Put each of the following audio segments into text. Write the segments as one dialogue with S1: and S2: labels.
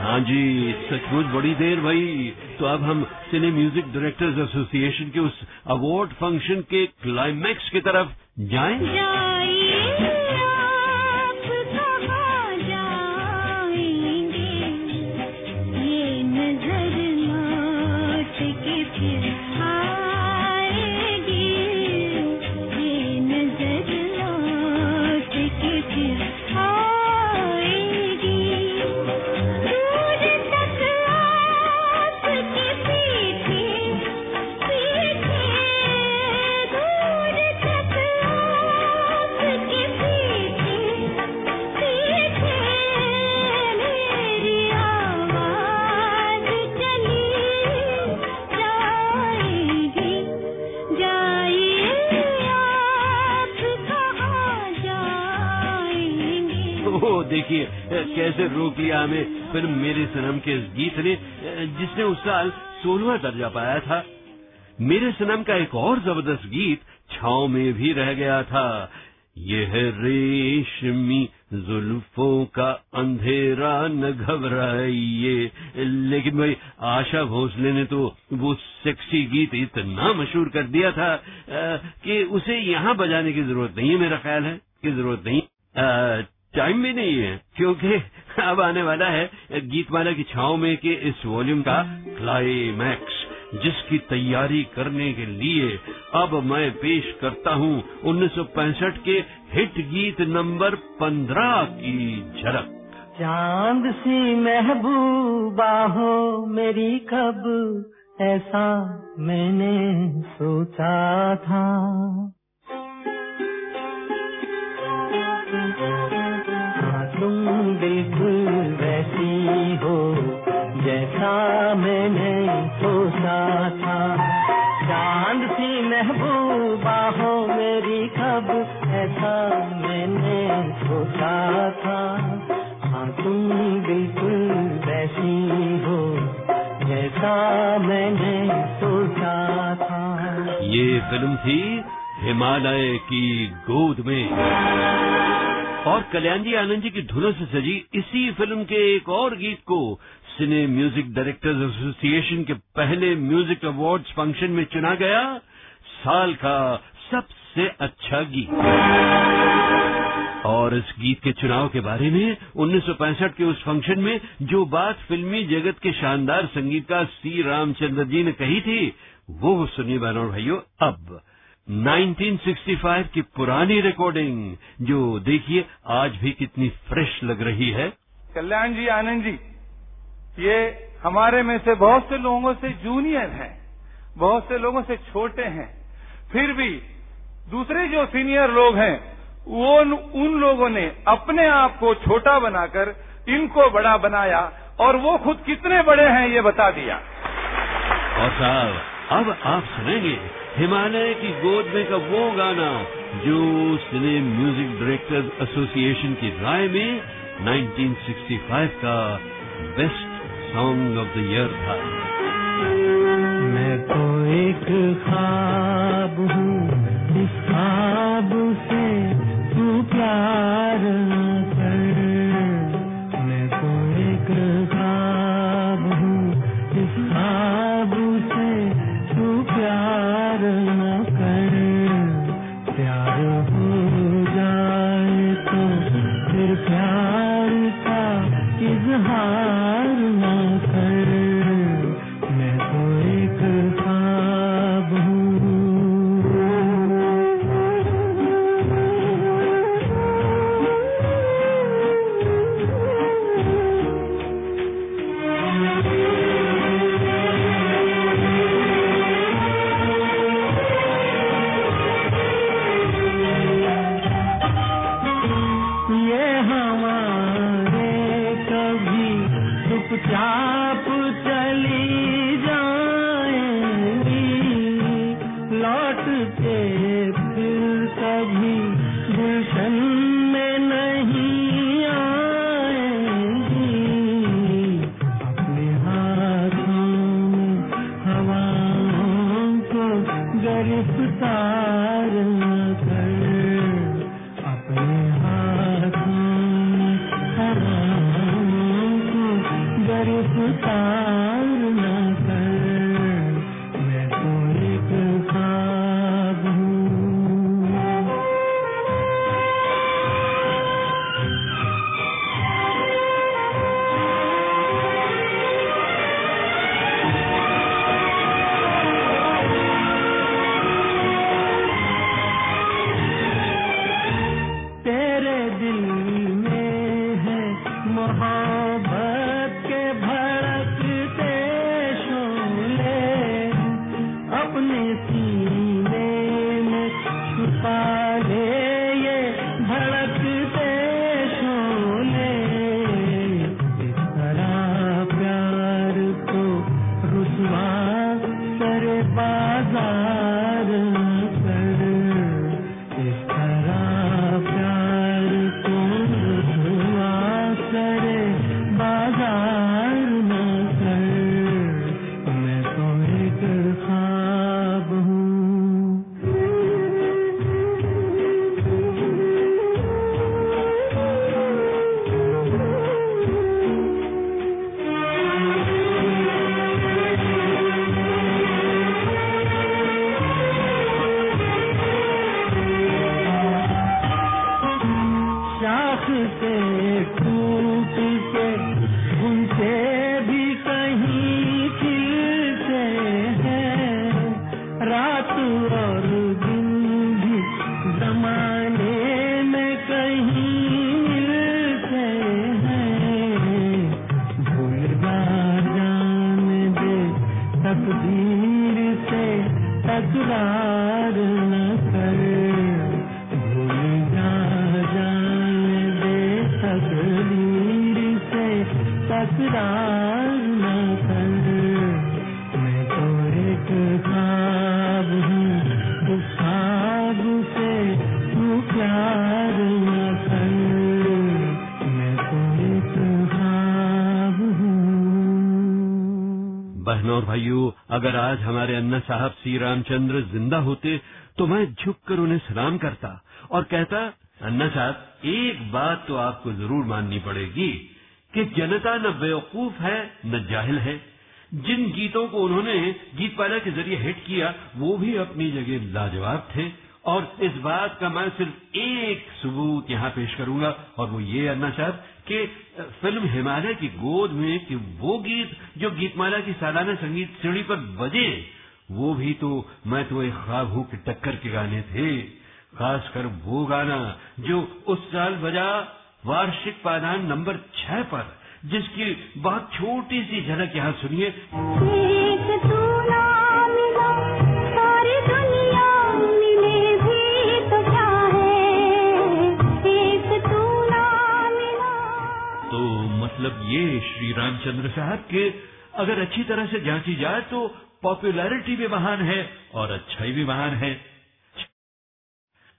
S1: हाँ जी, सचमुच बड़ी देर भाई। तो अब हम सिने म्यूज़िक डायरेक्टर्स एसोसिएशन के उस अवार्ड फ़ंक्शन के क्लाइमैक्स की तरफ़ जाएँ।
S2: जाइए
S1: देखिए कैसे रोक लिया हमें। फिर मेरे सनम के इस गीत ने जिसने उस साल सोलवा दर्जा पाया था। मेरे सनम का एक और ज़बरदस्त गीत छाव में भी रह गया था। यह रेशमी जुल्फों का अंधेरा न घबराइए। लेकिन भाई आशा भोसले ने तो वो सेक्सी गीत इतना मशहूर कर दिया था कि उसे यहाँ बजाने की ज़रूरत नहीं है मेरा ख्याल है की ज़रूरत नहीं। अ, टाइम भी नहीं है, क्योंकि अब आने वाला है गीतमाला की छाव में के इस वॉल्यूम का क्लाइमैक्स जिसकी तैयारी करने के लिए अब मैं पेश करता हूँ 1965 के हिट गीत नंबर 15 की झलक।
S3: चाँद सी महबूबा हो मेरी कब, ऐसा मैंने सोचा था। बिल्कुल वैसी हो, जैसा मैंने सोचा था। चाँद सी महबूबा हो, मेरी कब ऐसा मैंने सोचा था। हाँ तुम बिल्कुल वैसी हो, जैसा मैंने सोचा था।
S1: ये फ़िल्म थी हिमालय की गोद में। और कल्याण जी आनंद जी की धुनों से सजी इसी फ़िल्म के एक और गीत को सिने म्यूज़िक डायरेक्टर्स एसोसिएशन के पहले म्यूज़िक अवार्ड्स फ़ंक्शन में चुना गया साल का सबसे अच्छा गीत। और इस गीत के चुनाव के बारे में 1965 के उस फ़ंक्शन में जो बात फिल्मी जगत के शानदार संगीतकार सी रामचंद्र जी ने कही थी, वो सुनिए बहनों भाइयों, अब 1965 की पुरानी रिकॉर्डिंग जो देखिए आज भी कितनी फ्रेश लग रही है।
S4: कल्याण जी आनंद जी ये हमारे में से बहुत से लोगों से जूनियर हैं बहुत से लोगों से छोटे हैं फिर भी दूसरे जो सीनियर लोग हैं वो उन, लोगों ने अपने आप को छोटा बनाकर इनको बड़ा बनाया और वो खुद कितने बड़े हैं ये बता दिया।
S1: और साहब अब आप सुनेंगे हिमालय की गोद में का वो गाना जो सिने म्यूज़िक डायरेक्टर्स एसोसिएशन की राय में 1965 का best song of the year था।
S3: मैं तो एक ख्वाब हूँ, इस ख्वाब से तू प्यार ಸಂಸಾರ और दिन
S1: आज हमारे अन्ना साहब श्री रामचंद्र ज़िंदा होते तो मैं झुककर उन्हें सलाम करता और कहता, अन्ना साहब, एक बात तो आपको ज़रूर माननी पड़ेगी कि जनता न बेवकूफ़ है, न जाहिल है। जिन गीतों को उन्होंने गीत पाला के ज़रिए हिट किया, वो भी अपनी जगह लाजवाब थे। और इस बात का मैं सिर्फ़ एक सबूत यहाँ पेश करूँगा, और वो ये अन्ना साहब, कि फ़िल्म हिमालय की गोद में कि वो गीत, जो गीतमाला की सालाना संगीत सीढ़ी पर बजे, वो भी तो मैं तो एक ख्वाब हूँ कि टक्कर के गाने थे। खासकर वो गाना जो उस साल बजा वार्षिक पादान नंबर छह पर, जिसकी बहुत छोटी सी झलक यहाँ सुनिए। ये श्री रामचंद्र साहब के अगर अच्छी तरह से जांची जाए तो पॉपुलैरिटी भी महान है और अच्छाई भी महान है।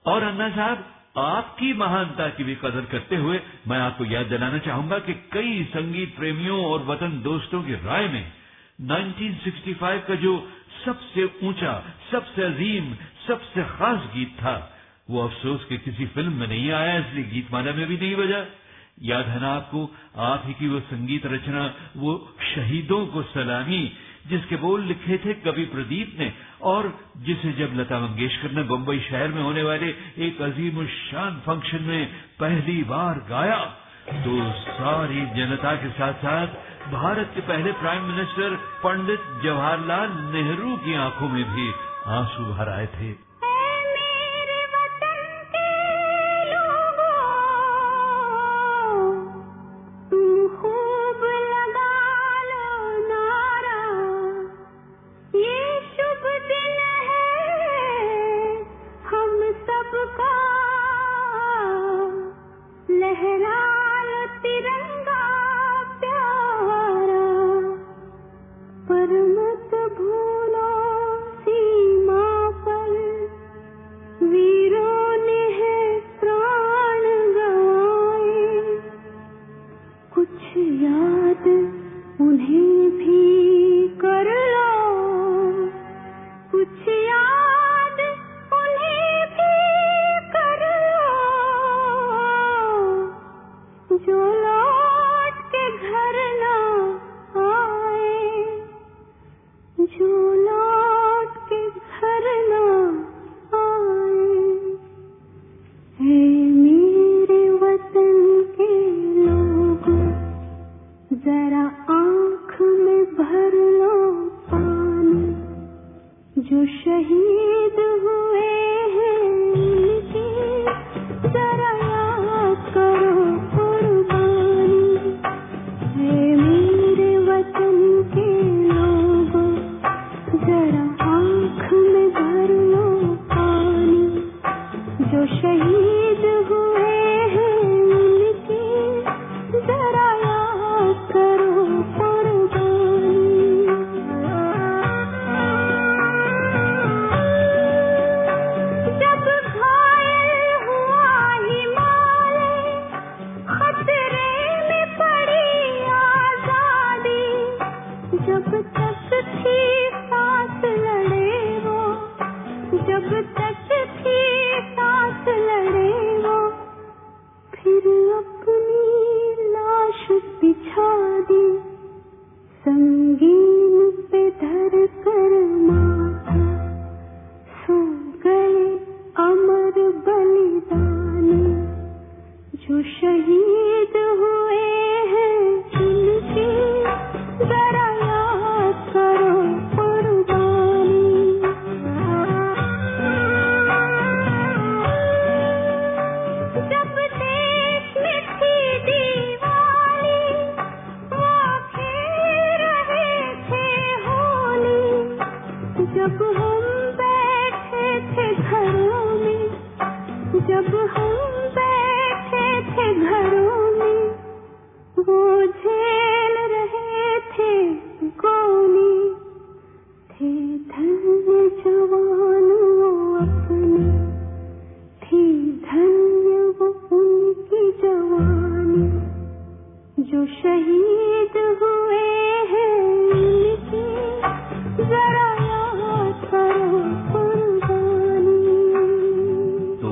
S1: और अन्ना साहब, आपकी महानता की भी कदर करते हुए मैं आपको याद दिलाना चाहूँगा कि कई संगीत प्रेमियों और वतन दोस्तों की राय में 1965 का जो सबसे ऊँचा, सबसे अजीम, सबसे खास गीत था, वो अफसोस के किसी फ़िल्म में नहीं आया, इसलिए गीत गीतमाला में भी नहीं बजा। याद है ना आपको? आप ही की वो संगीत रचना, वो शहीदों को सलामी, जिसके बोल लिखे थे कवि प्रदीप ने, और जिसे जब लता मंगेशकर ने बम्बई शहर में होने वाले एक अजीम शान फ़ंक्शन में पहली बार गाया तो सारी जनता के साथ साथ भारत के पहले प्राइम मिनिस्टर पंडित जवाहरलाल नेहरू की आँखों में भी आँसू भर आए थे।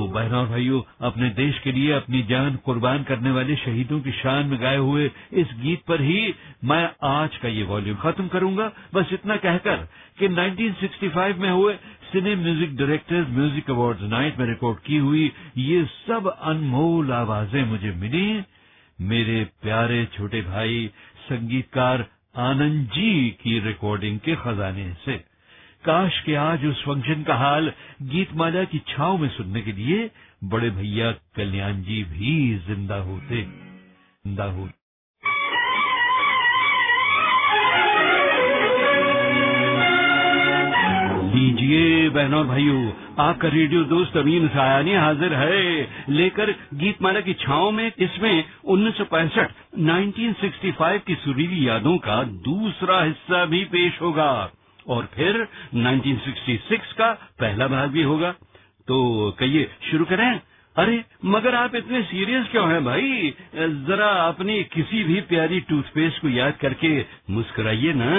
S1: बहनों और भाइयों, अपने देश के लिए अपनी जान कुर्बान करने वाले शहीदों की शान में गाए हुए इस गीत पर ही मैं आज का ये वॉल्यूम खत्म करूँगा। बस इतना कहकर कि 1965 में हुए cine music directors music awards night में रिकॉर्ड की हुई ये सब अनमोल आवाज़ें मुझे मिली। मेरे प्यारे छोटे भाई, संगीतकार आनंद जी की रिकॉर्डिंग के खजाने से। काश के आज उस फ़ंक्शन का हाल गीतमाला की छाव में सुनने के लिए बड़े भैया कल्याण जी भी ज़िंदा होते। ज़िंदा होते लीजिए बहनों भाइयों, आपका रेडियो दोस्त अमीन सायानी हाजिर है लेकर गीतमाला की छाव में, इसमें उन्नीस 1965 की सुरीली यादों का दूसरा हिस्सा भी पेश होगा। और फिर 1966 का पहला भाग भी होगा। तो कहिए, शुरू करें? अरे, मगर आप इतने सीरियस क्यों हैं भाई? जरा अपनी किसी भी प्यारी टूथपेस्ट को याद करके मुस्कुराइए ना।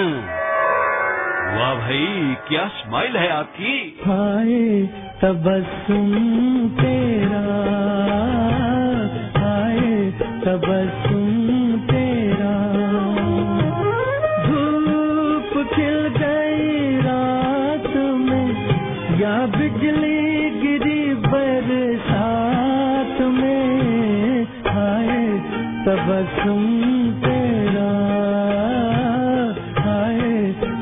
S1: वाह भाई, क्या स्माइल है आपकी।
S3: हाय, तबस्सुम तेरा। हाय, तबस्सुम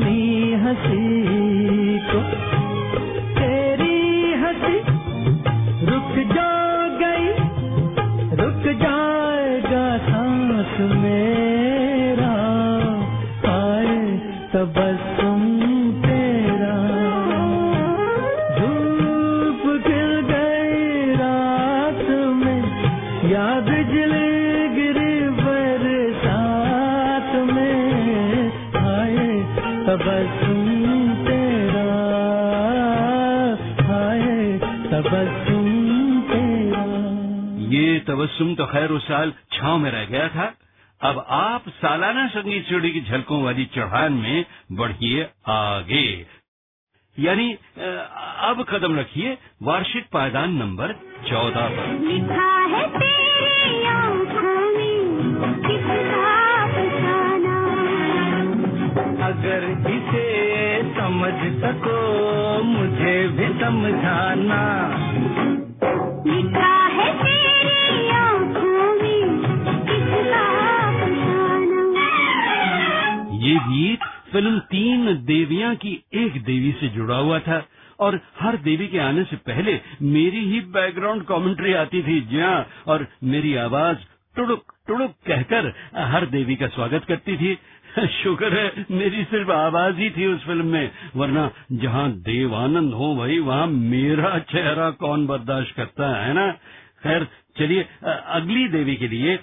S3: न
S1: वाली चढ़ान में बढ़िए आगे। यानी अब कदम रखिए वार्षिक पायदान नंबर चौदह पर।
S2: लिखा है तेरी आँखों में कितना फसाना
S3: अगर इसे समझ सको मुझे भी समझाना।
S1: ये गीत फ़िल्म तीन देवियाँ की एक देवी से जुड़ा हुआ था। और हर देवी के आने से पहले मेरी ही बैकग्राउंड कमेंट्री आती थी। जहाँ और मेरी आवाज़ टुड़ुक टुड़ुक कहकर हर देवी का स्वागत करती थी। शुक्र है, मेरी सिर्फ़ आवाज़ ही थी उस फ़िल्म में। वरना जहाँ देव आनंद हो भाई वहाँ मेरा चेहरा कौन बर्दाश्त करता, है ना? खैर, चलिए अगली देवी के लिए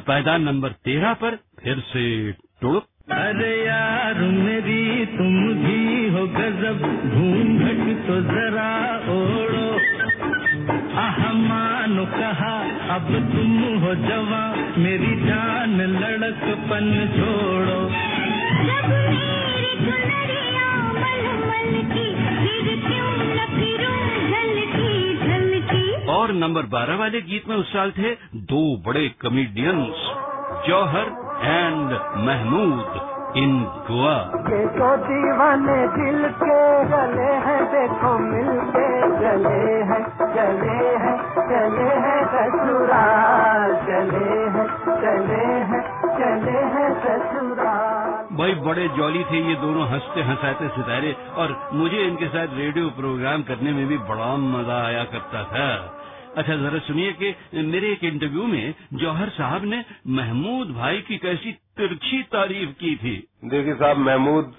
S1: पायदान नंबर तेरह पर फिर से टुड़ुक।
S3: अरे यार मेरी तुम भी हो गजब। घूंघट तो जरा ओढ़ो। आह मानो कहा अब तुम हो जवा। मेरी जान लड़कपन छोड़ो।
S2: जब मेरी चुनरिया मलमल की फिर क्यों न फिरूं झलकी झलकी?
S1: और नंबर बारह वाले गीत में उस साल थे दो बड़े comedians Johar and Mehmood in Goa
S3: तो दीवाने दिल के गले हैं देखो मिलके चले हैं चले हैं चले हैं ससुराल चले हैं चले हैं चले हैं ससुराल।
S1: भाई बड़े जॉली थे ये दोनों हँसते हंसाते सितारे और मुझे इनके साथ रेडियो प्रोग्राम करने में भी बड़ा मज़ा आया करता था। अच्छा जरा सुनिए कि मेरे एक इंटरव्यू में जौहर साहब ने महमूद भाई की कैसी तिरछी तारीफ़ की थी।
S5: देखिए साहब महमूद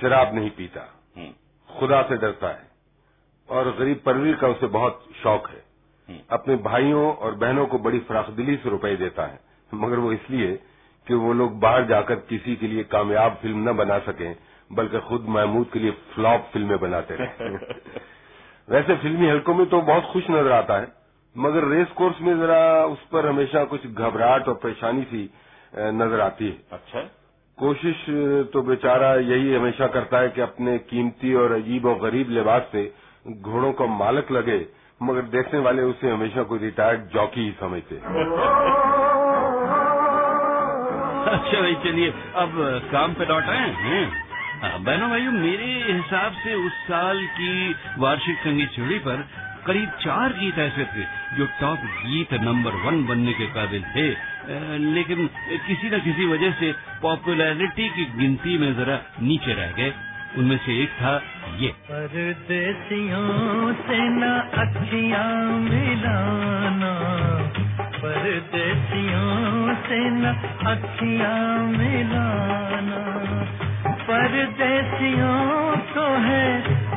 S5: शराब नहीं पीता। खुदा से डरता है। और गरीब परवीर का उसे बहुत शौक है। अपने भाइयों और बहनों को बड़ी फराखदिली से रुपए देता है। मगर वो इसलिए कि वो लोग बाहर जाकर किसी के लिए कामयाब फ़िल्म न बना सकें बल्कि खुद महमूद के लिए फ्लॉप फ़िल्में बनाते रहे। वैसे फिल्मी हलकों में तो बहुत खुश नज़र आता है। मगर रेस कोर्स में जरा उस पर हमेशा कुछ घबराहट और परेशानी सी नज़र आती है।
S6: अच्छा।
S5: कोशिश तो बेचारा यही हमेशा करता है कि अपने कीमती और अजीब और गरीब लिबास से घोड़ों का मालक लगे मगर देखने वाले उसे हमेशा कोई रिटायर्ड जॉकी ही समझते
S1: अच्छा भाई चलिए अब काम पे लौट आए हैं। हाँ, बहनों भाइयों मेरे हिसाब से उस साल की वार्षिक संगीत सीढ़ी पर करीब चार गीत ऐसे थे, जो टॉप गीत नंबर वन बनने के काबिल थे। लेकिन किसी न किसी वजह से पॉपुलैरिटी की गिनती में जरा नीचे रह गए। उनमें से एक था ये।
S3: परदेसियों से न मिलाना। परदेसियों से न मिलाना। को है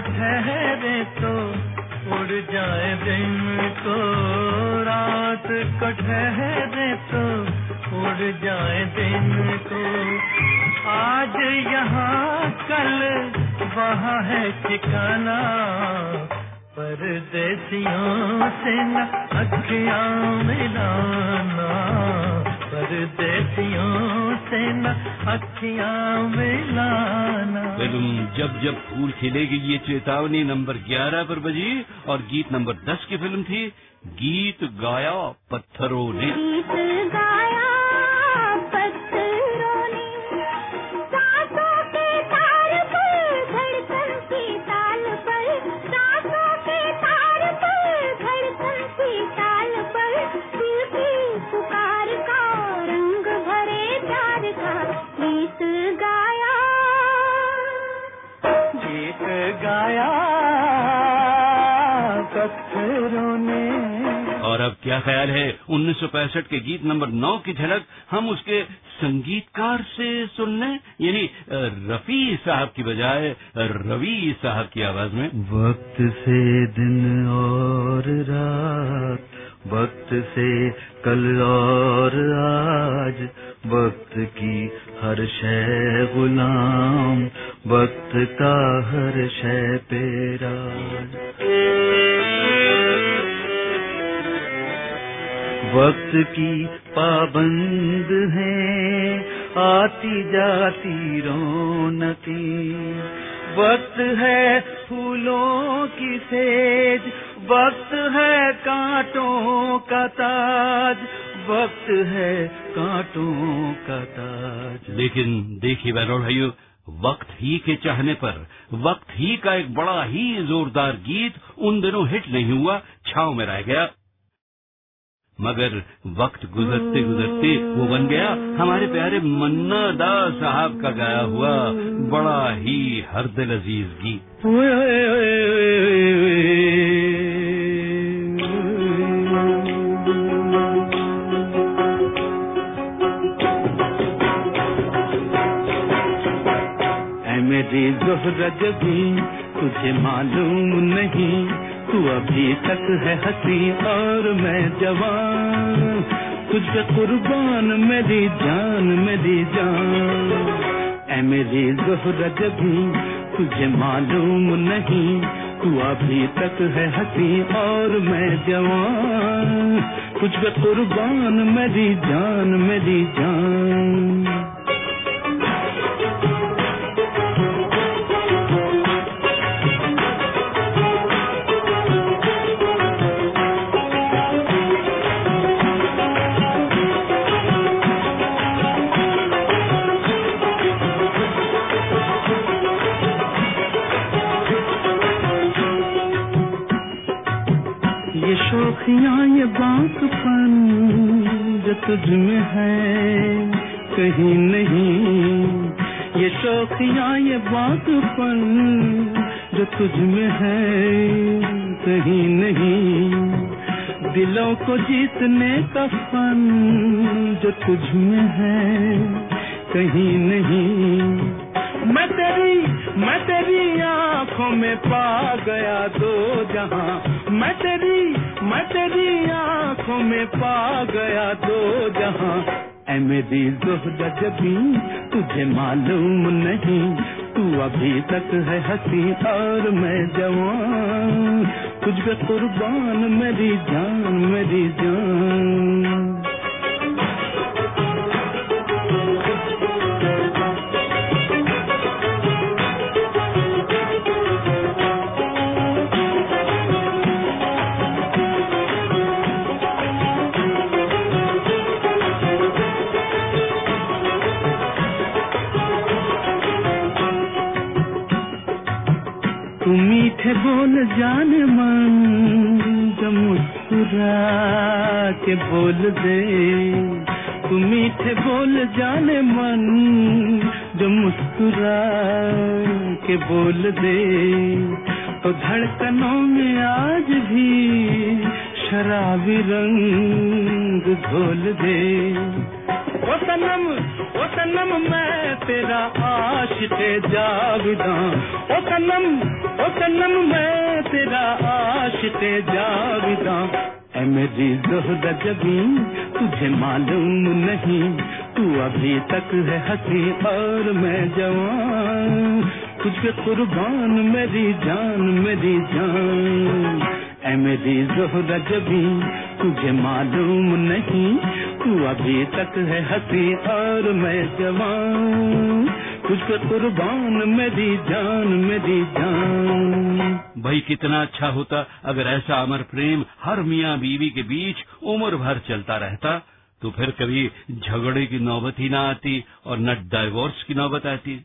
S6: ठहरे तो उड़ जाए दिन को। रात को ठहरे तो उड़ जाए दिन को। आज यहाँ कल वहाँ है ठिकाना। परदेसियों से न अखियाँ मिलाना। परदेसियों से न अखियाँ मिलाना।
S1: फ़िल्म जब जब फूल खिलेगी ये चेतावनी नंबर 11 पर बजी और गीत नंबर 10 की फ़िल्म थी गीत गाया पत्थरों ने।
S2: गीत
S1: और अब क्या ख्याल है? 1965 के गीत नंबर 9 की झलक हम उसके संगीतकार से सुन लें। यानी रफी साहब की बजाय रवि साहब की आवाज़ में।
S6: वक्त से दिन और रात वक्त से कल और आज वक्त की हर शय गुलाम वक्त का हर शय पेरा। वक्त की पाबंद है, आती जाती रौनकी। वक्त है फूलों की सेज, वक्त है कांटों का ताज, वक्त है कांटों का ताज।
S1: लेकिन देखिए बहनों भाइयों, वक्त ही के चाहने पर, वक्त ही का एक बड़ा ही जोरदार गीत उन दिनों हिट नहीं हुआ, छाव में रह गया। मगर वक्त गुजरते गुजरते वो बन गया। हमारे प्यारे मन्ना दा साहब का गाया हुआ बड़ा ही हरदिल अज़ीज़ गीत।
S6: मेरी जोहरज भी तुझे मालूम नहीं तू अभी तक है हसी और मैं जवान। तुझ कुर्बान मेरी जान मेरी जान। ऐ मेरी जोहरज भी तुझे मालूम नहीं। तू अभी तक है हसी और मैं जवान। तुझ कुर्बान मेरी जान मेरी जान। कहीं नहीं। ये शोखियाँ ये बातपन जो तुझ में है, कहीं नहीं। दिलों को जीतने का फन जो तुझ में है, कहीं नहीं। मैं तेरी मैं तेरी आँखों में पा गया दो जहाँ। मैं तेरी मैं तेरी आँखों में पा गया दो जहाँ। मेरी जोहरा जबी, तुझे मालूम नहीं, तू अभी तक है हसी और मैं जवान। तुझ कुर्बान मेरी जान मेरी जान। जान मन, जो मुस्कुरा के बोल दे। तू मीठे बोल जाने मन, जो मुस्कुरा के बोल दे। तो धड़कनों में आज भी शराबी रंग घोल दे। ओ सनम ओ सनम मैं तेरा आशिक जागदा। ओ सनम ओ सनम मैं तेरा आशिक जागदा। ऐ मेरी जोहरा जबी तुझे मालूम नहीं, तू अभी तक है हँसी और मैं जवान। तुझ पे कुर्बान मेरी जान मेरी जान। ऐ मेरी जोहरा जबी तुझे मालूम नहीं, तू अभी तक है हसी और मैं जवान। पे कुर्बान मेरी जान मेरी जान।
S1: भाई कितना अच्छा होता, अगर ऐसा अमर प्रेम हर मियाँ बीवी के बीच उम्र भर चलता रहता तो फिर कभी झगड़े की नौबत ही ना आती और न डाइवोर्स की नौबत आती।